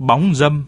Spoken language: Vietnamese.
bóng dâm.